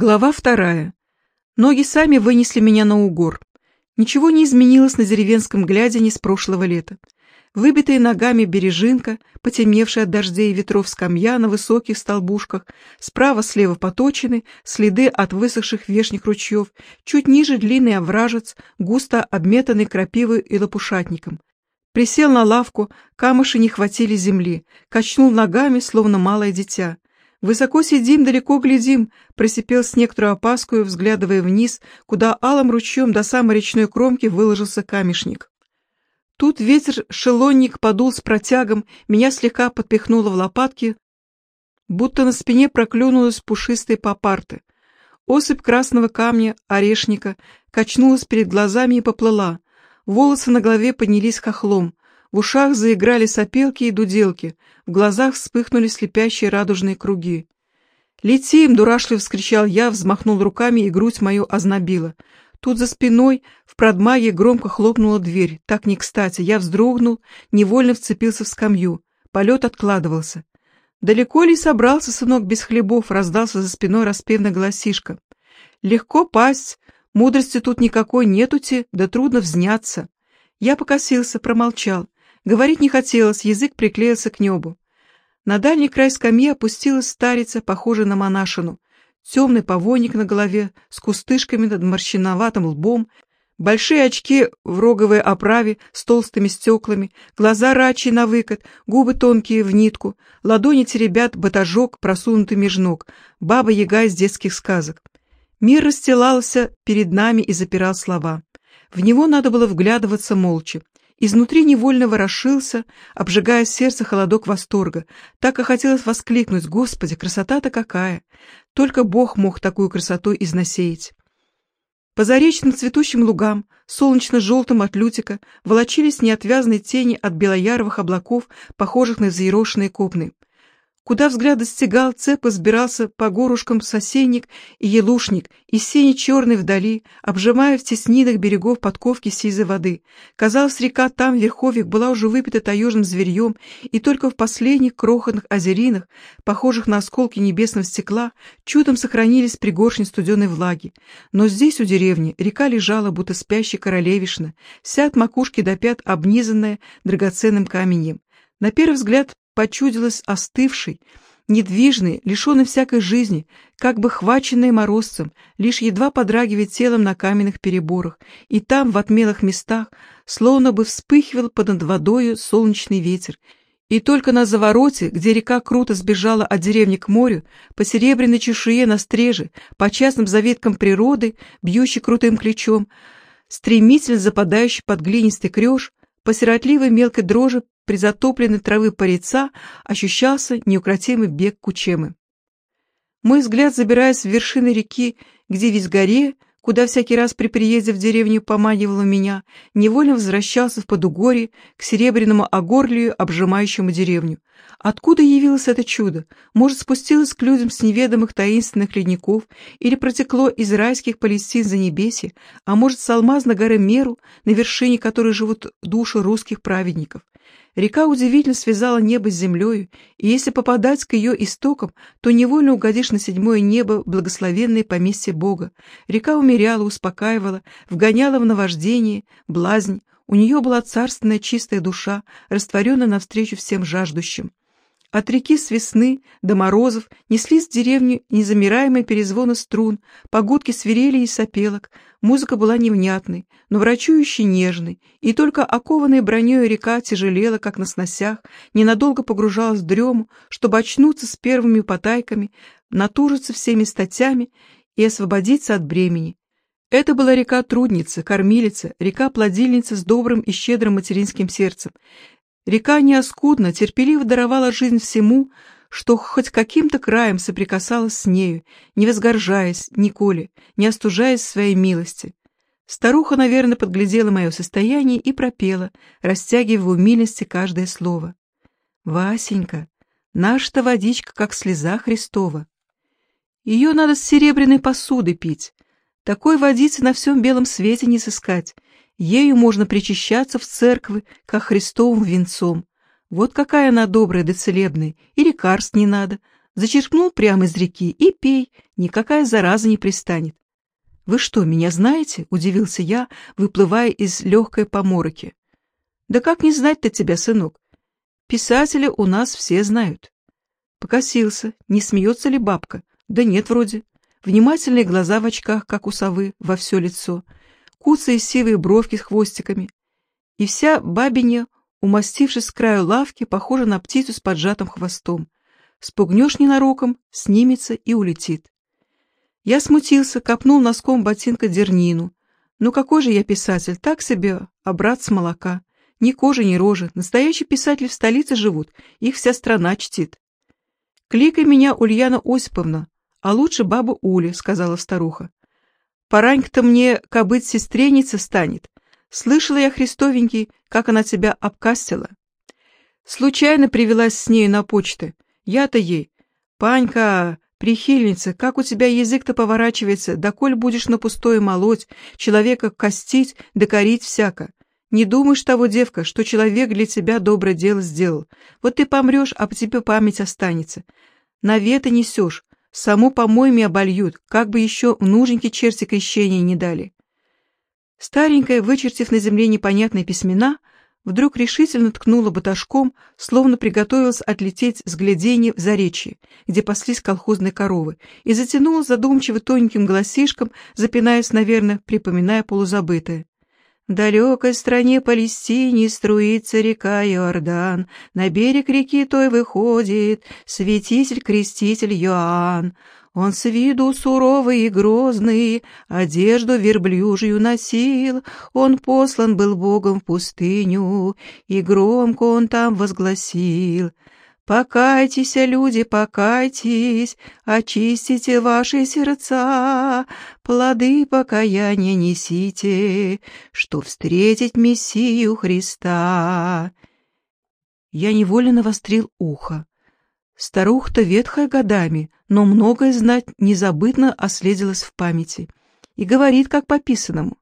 Глава вторая. Ноги сами вынесли меня на угор. Ничего не изменилось на деревенском глядине с прошлого лета. Выбитые ногами бережинка, потемневшая от дождей и ветров скамья на высоких столбушках, справа-слева поточены, следы от высохших вешних ручьев, чуть ниже длинный овражец, густо обметанный крапивой и лопушатником. Присел на лавку, камыши не хватили земли, качнул ногами, словно малое дитя. «Высоко сидим, далеко глядим», — просипел с некоторой опаской, взглядывая вниз, куда алым ручьем до самой речной кромки выложился камешник. Тут ветер-шелонник подул с протягом, меня слегка подпихнуло в лопатки, будто на спине проклюнулась пушистые попарты. Осыпь красного камня, орешника, качнулась перед глазами и поплыла. Волосы на голове поднялись хохлом. В ушах заиграли сопелки и дуделки, в глазах вспыхнули слепящие радужные круги. «Летим!» — дурашливо вскричал я, взмахнул руками, и грудь мою ознобила. Тут за спиной в продмаге громко хлопнула дверь. Так не кстати. Я вздрогнул, невольно вцепился в скамью. Полет откладывался. «Далеко ли собрался, сынок, без хлебов?» — раздался за спиной распевно голосишка. «Легко пасть, мудрости тут никакой нетути, да трудно взняться». Я покосился, промолчал. Говорить не хотелось, язык приклеился к небу. На дальний край скамьи опустилась старица, похожая на монашину. Темный повойник на голове, с кустышками над морщиноватым лбом, большие очки в роговой оправе с толстыми стеклами, глаза рачи на выкат, губы тонкие в нитку, ладони теребят батажок, просунутый меж ног, баба-яга из детских сказок. Мир расстилался перед нами и запирал слова. В него надо было вглядываться молча. Изнутри невольно ворошился, обжигая сердце холодок восторга. Так и хотелось воскликнуть «Господи, красота-то какая!» Только Бог мог такую красоту изнасеять. По заречным цветущим лугам, солнечно-желтым от лютика, волочились неотвязные тени от белояровых облаков, похожих на взъерошенные копны. Куда взгляд достигал, цепо сбирался по горушкам сосенник и елушник, и синий черный вдали, обжимая в теснинах берегов подковки сизой воды. Казалось, река там, в верховьях, была уже выпита таежным зверьем, и только в последних крохотных озеринах, похожих на осколки небесного стекла, чудом сохранились пригоршни студеной влаги. Но здесь, у деревни, река лежала, будто спящая королевишна, вся от макушки до пят обнизанная драгоценным каменем. На первый взгляд почудилась остывшей, недвижной, лишенной всякой жизни, как бы хваченной морозцем, лишь едва подрагивает телом на каменных переборах, и там, в отмелых местах, словно бы вспыхивал под над водою солнечный ветер, и только на завороте, где река круто сбежала от деревни к морю, по серебряной чешуе на стреже, по частным заветкам природы, бьющей крутым ключом, стремительно западающий под глинистый креж, по сиротливой мелкой дрожи призатопленной травы парица ощущался неукротимый бег Кучемы. Мой взгляд, забираясь в вершины реки, где весь горе, куда всякий раз при приезде в деревню поманивала меня, невольно возвращался в Подугорье к серебряному огорлию, обжимающему деревню. Откуда явилось это чудо? Может, спустилось к людям с неведомых таинственных ледников или протекло из райских Палестин за небеси, а может, с алмазной горы Меру, на вершине которой живут души русских праведников? Река удивительно связала небо с землею, и если попадать к ее истокам, то невольно угодишь на седьмое небо благословенное поместье Бога. Река умеряла, успокаивала, вгоняла в наваждение, блазнь. У нее была царственная чистая душа, растворенная навстречу всем жаждущим. От реки с весны до морозов неслись в деревню незамираемые перезвоны струн, погодки свирели и сопелок, музыка была невнятной, но врачующей нежной, и только окованная броней река тяжелела, как на сносях, ненадолго погружалась в дрему, чтобы очнуться с первыми потайками, натужиться всеми статями и освободиться от бремени. Это была река-трудница, кормилица, река-плодильница с добрым и щедрым материнским сердцем, Река неоскудно, терпеливо даровала жизнь всему, что хоть каким-то краем соприкасалась с нею, не возгоржаясь, николи, не остужаясь своей милости. Старуха, наверное, подглядела мое состояние и пропела, растягивая в умильности каждое слово. «Васенька, наша-то водичка, как слеза Христова. Ее надо с серебряной посуды пить. Такой водицы на всем белом свете не сыскать, Ею можно причащаться в церкви, как Христовым венцом. Вот какая она добрая да целебная, и лекарств не надо. Зачерпнул прямо из реки и пей, никакая зараза не пристанет. «Вы что, меня знаете?» — удивился я, выплывая из легкой помороки. «Да как не знать-то тебя, сынок? Писателя у нас все знают». Покосился, не смеется ли бабка? Да нет, вроде. Внимательные глаза в очках, как у совы, во все лицо. Куцые сивые бровки с хвостиками. И вся бабиня, умастившись с краю лавки, похожа на птицу с поджатым хвостом. Спугнешь ненароком, снимется и улетит. Я смутился, копнул носком ботинка дернину. Ну какой же я писатель, так себе, а брат с молока. Ни кожи, ни рожи. Настоящие писатели в столице живут, их вся страна чтит. «Кликай меня Ульяна Осиповна, а лучше баба Уля», — сказала старуха. «Поранька-то мне кобыть сестреница станет. Слышала я, Христовенький, как она тебя обкастила. Случайно привелась с нею на почту. Я-то ей. Панька, прихильница, как у тебя язык-то поворачивается, да коль будешь на пустое молоть, человека костить, докорить всяко. Не думаешь того, девка, что человек для тебя доброе дело сделал. Вот ты помрешь, а по тебе память останется. Навета несешь, саму помоями обольют, как бы еще нужненький черти крещения не дали. Старенькая, вычертив на земле непонятные письмена, вдруг решительно ткнула баташком, словно приготовилась отлететь с гляденья в заречье, где паслись колхозные коровы, и затянула задумчиво тоненьким голосишком, запинаясь, наверное, припоминая полузабытое. Далекой стране Палестине струится река Иордан, на берег реки той выходит святитель-креститель Иоанн. Он с виду суровый и грозный, одежду верблюжью носил, он послан был Богом в пустыню, и громко он там возгласил — Покайтесь, люди, покайтесь, очистите ваши сердца, плоды покаяния несите, что встретить Мессию Христа. Я невольно навострил ухо. Старуха-то ветхая годами, но многое знать незабытно оследилось в памяти. И говорит, как по писанному.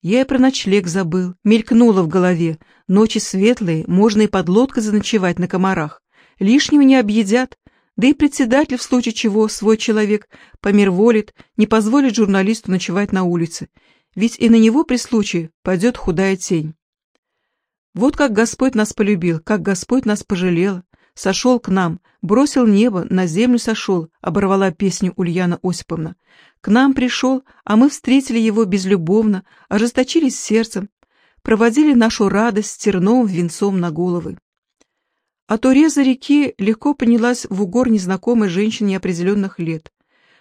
Я и про ночлег забыл, мелькнуло в голове. Ночи светлые, можно и под лодкой заночевать на комарах. Лишнего не объедят, да и председатель в случае чего свой человек померволит, не позволит журналисту ночевать на улице, ведь и на него при случае пойдет худая тень. Вот как Господь нас полюбил, как Господь нас пожалел, сошел к нам, бросил небо, на землю сошел, оборвала песню Ульяна Осиповна. К нам пришел, а мы встретили его безлюбовно, ожесточились сердцем, проводили нашу радость терновым венцом на головы. От уреза реки легко поднялась в угор незнакомой женщины неопределенных лет.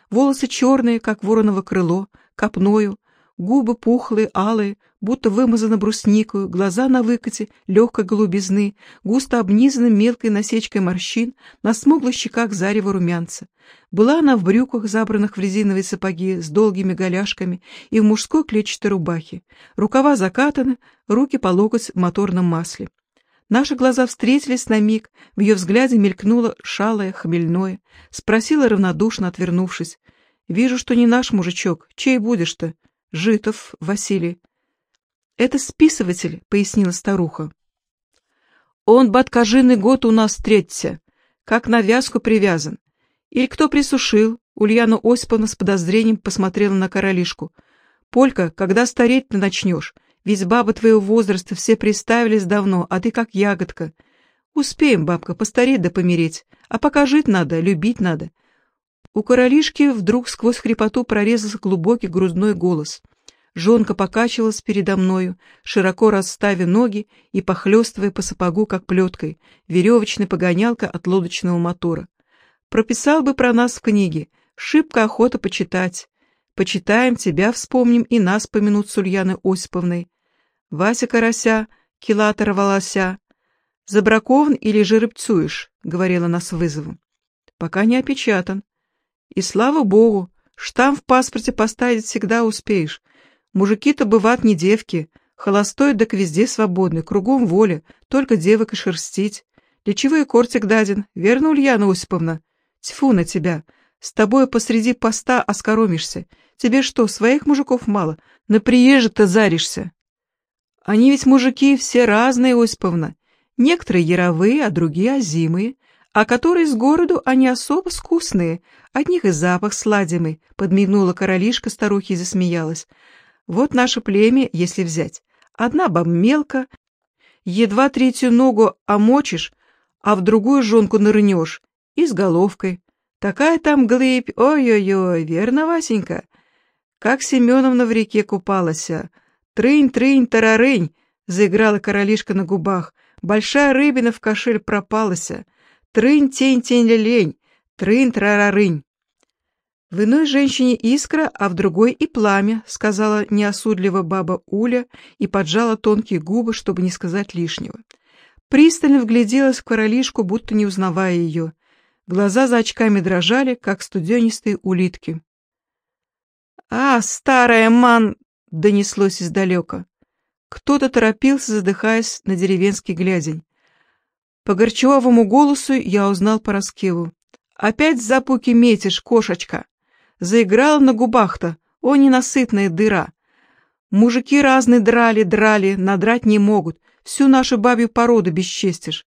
Волосы черные, как вороново крыло, копною, Губы пухлые, алые, будто вымазаны брусникою, глаза на выкате, легкой голубизны, густо обнизаны мелкой насечкой морщин, на смуглых щеках зарево румянца. Была она в брюках, забранных в резиновые сапоги, с долгими голяшками и в мужской клетчатой рубахе. Рукава закатаны, руки по локоть в моторном масле. Наши глаза встретились на миг, в ее взгляде мелькнуло шалое, хмельное. Спросила равнодушно, отвернувшись. «Вижу, что не наш мужичок. Чей будешь-то?» Житов Василий. Это списыватель, пояснила старуха. Он баткажиный год у нас встретится, как на вязку привязан. Или кто присушил? Ульяна Осиповна с подозрением посмотрела на королишку. Полька, когда стареть-то начнешь? Ведь бабы твоего возраста все приставились давно, а ты как ягодка. Успеем, бабка, постареть да помереть. А пока жить надо, любить надо. У королишки вдруг сквозь хрипоту прорезался глубокий грудной голос. Жонка покачивалась передо мною, широко расставив ноги и похлестывая по сапогу, как плеткой, веревочная погонялка от лодочного мотора. Прописал бы про нас в книге, шибко охота почитать. Почитаем, тебя вспомним и нас помянут с Ульяной Осиповной. Вася Карася, Килатора Волося. Забракован или же рыбцуешь, говорила нас вызовом. Пока не опечатан. И слава богу, штамп в паспорте поставить всегда успеешь. Мужики-то бывают не девки, холостой так везде свободны, кругом воля, только девок и шерстить. И кортик даден, верно, Ульяна Осиповна? Тьфу на тебя, с тобой посреди поста оскоромишься. Тебе что, своих мужиков мало? На приезжих-то заришься. Они ведь мужики все разные, Осиповна. Некоторые яровые, а другие озимые. а которые с городу они особо вкусные, от них и запах сладимый, подмигнула королишка старухи и засмеялась. Вот наше племя, если взять. Одна баба мелко, едва третью ногу омочишь, а в другую жонку нырнешь, и с головкой. Такая там глыбь, ой-ой-ой, верно, Васенька? Как Семеновна в реке купалась. Трынь-трынь-тарарынь, заиграла королишка на губах. Большая рыбина в кошель пропалася. Трынь-тень-тень-лень, трынь-трарарынь. В иной женщине искра, а в другой и пламя, сказала неосудливо баба Уля и поджала тонкие губы, чтобы не сказать лишнего. Пристально вгляделась в королишку, будто не узнавая ее. Глаза за очками дрожали, как студенистые улитки. «А, старая ман!» — донеслось издалека. Кто-то торопился, задыхаясь на деревенский глядень. По горчевому голосу я узнал Пороскеву. «Опять запуки метишь, кошечка!» Заиграла на губах-то, о, ненасытная дыра. Мужики разные драли, драли, надрать не могут, всю нашу бабью породу бесчестишь.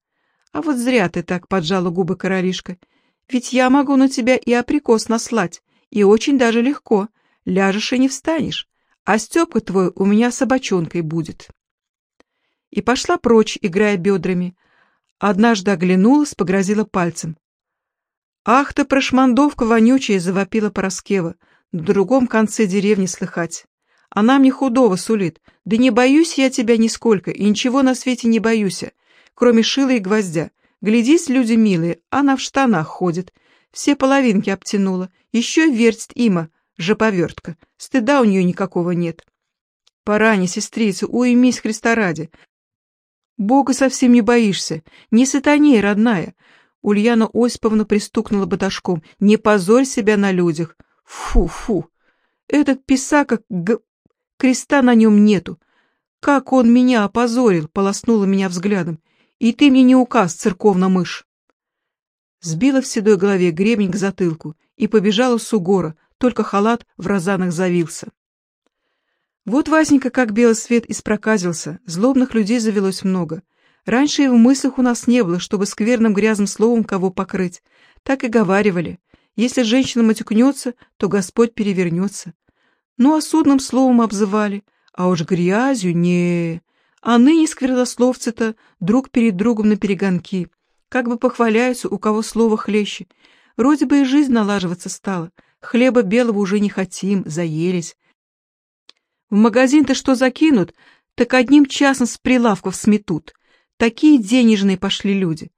А вот зря ты так поджала губы королишка, ведь я могу на тебя и априкос наслать, и очень даже легко, ляжешь и не встанешь, а Степка твой у меня собачонкой будет. И пошла прочь, играя бедрами. Однажды оглянулась, погрозила пальцем. «Ах ты, прошмандовка вонючая!» — завопила Пороскева. На другом конце деревни слыхать. Она мне худого сулит. Да не боюсь я тебя нисколько, и ничего на свете не боюсь, кроме шила и гвоздя. Глядись, люди милые, она в штанах ходит. Все половинки обтянула. Еще вертит има, жаповертка. Стыда у нее никакого нет. Пора, не сестрица, уймись Христа ради. Бога совсем не боишься. Не сатаней, родная. Ульяна Осиповна пристукнула баташком. «Не позорь себя на людях! Фу-фу! Этот писака, г... креста на нем нету! Как он меня опозорил!» — полоснула меня взглядом. «И ты мне не указ, церковна мышь!» Сбила в седой голове гребень к затылку и побежала с угора, только халат в розанах завился. Вот Васенька как белый свет испроказился, злобных людей завелось много. Раньше и в мыслях у нас не было, чтобы скверным грязным словом кого покрыть. Так и говаривали. Если женщина матюкнется, то Господь перевернется. Ну, а судным словом обзывали. А уж грязью не. А ныне сквернословцы-то друг перед другом на перегонки. Как бы похваляются, у кого слово хлеще. Вроде бы и жизнь налаживаться стала. Хлеба белого уже не хотим, заелись. В магазин-то что закинут, так одним часом с прилавков сметут. Такие денежные пошли люди.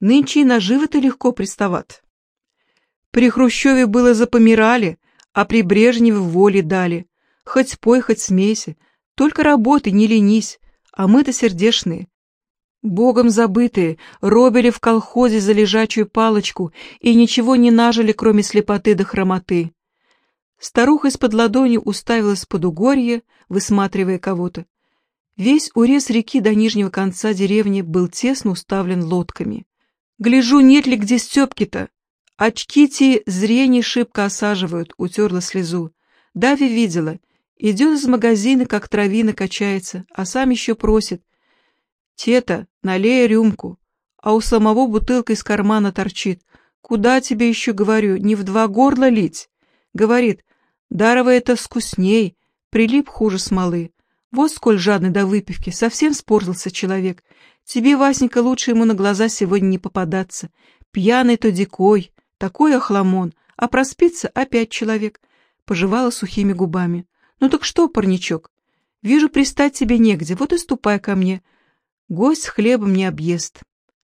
Нынче и наживы-то легко пристават. При Хрущеве было запомирали, а при Брежневе воли дали. Хоть пой, хоть смейся, только работай, не ленись, а мы-то сердешные. Богом забытые, робили в колхозе за лежачую палочку и ничего не нажили, кроме слепоты да хромоты. Старуха из-под ладони уставилась под угорье, высматривая кого-то. Весь урез реки до нижнего конца деревни был тесно уставлен лодками. «Гляжу, нет ли где Степки-то? Очки-те зрение шибко осаживают», — утерла слезу. Дави видела. Идет из магазина, как травина качается, а сам еще просит. «Тета, налей рюмку». А у самого бутылка из кармана торчит. «Куда тебе еще, говорю, не в два горла лить?» Говорит, «Дарово это скусней, прилип хуже смолы». Вот сколь жадный до выпивки, совсем спорзался человек. Тебе, Васенька, лучше ему на глаза сегодня не попадаться. Пьяный то дикой, такой охламон, а проспится опять человек. Пожевала сухими губами. Ну так что, парничок? Вижу, пристать тебе негде, вот и ступай ко мне. Гость с хлебом не объест.